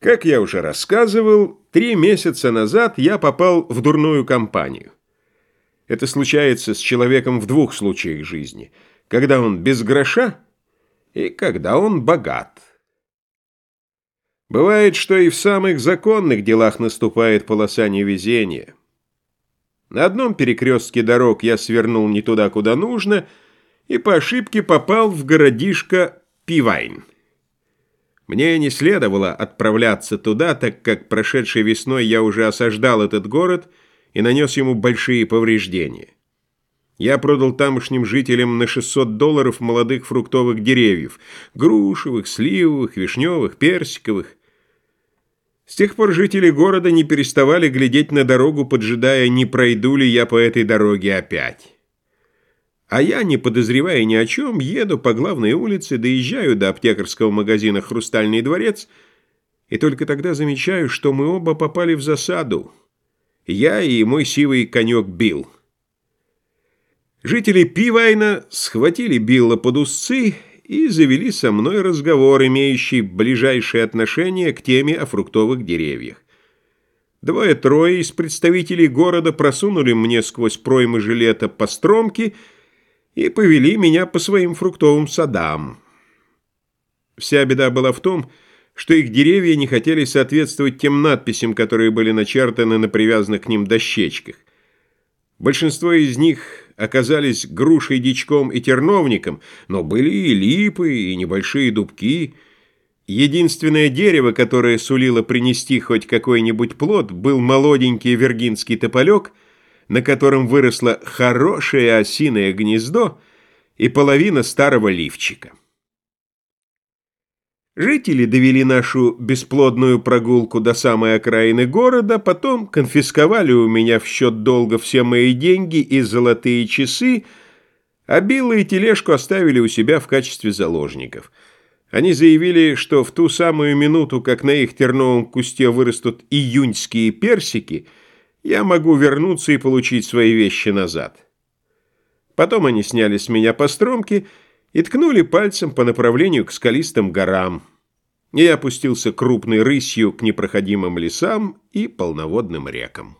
Как я уже рассказывал, три месяца назад я попал в дурную компанию. Это случается с человеком в двух случаях жизни. Когда он без гроша и когда он богат. Бывает, что и в самых законных делах наступает полоса невезения. На одном перекрестке дорог я свернул не туда, куда нужно, и по ошибке попал в городишко Пивайн. Мне не следовало отправляться туда, так как прошедшей весной я уже осаждал этот город и нанес ему большие повреждения. Я продал тамошним жителям на 600 долларов молодых фруктовых деревьев – грушевых, сливовых, вишневых, персиковых. С тех пор жители города не переставали глядеть на дорогу, поджидая, не пройду ли я по этой дороге опять. А я, не подозревая ни о чем, еду по главной улице, доезжаю до аптекарского магазина «Хрустальный дворец» и только тогда замечаю, что мы оба попали в засаду. Я и мой сивый конек Билл. Жители Пивайна схватили Билла под узцы и завели со мной разговор, имеющий ближайшее отношение к теме о фруктовых деревьях. Двое-трое из представителей города просунули мне сквозь проймы жилета по стромке — и повели меня по своим фруктовым садам. Вся беда была в том, что их деревья не хотели соответствовать тем надписям, которые были начертаны на привязанных к ним дощечках. Большинство из них оказались грушей, дичком и терновником, но были и липы, и небольшие дубки. Единственное дерево, которое сулило принести хоть какой-нибудь плод, был молоденький вергинский тополек — на котором выросло хорошее осиное гнездо и половина старого лифчика. Жители довели нашу бесплодную прогулку до самой окраины города, потом конфисковали у меня в счет долга все мои деньги и золотые часы, а Билла и тележку оставили у себя в качестве заложников. Они заявили, что в ту самую минуту, как на их терновом кусте вырастут июньские персики – я могу вернуться и получить свои вещи назад. Потом они сняли с меня постромки и ткнули пальцем по направлению к скалистым горам. Я опустился крупной рысью к непроходимым лесам и полноводным рекам.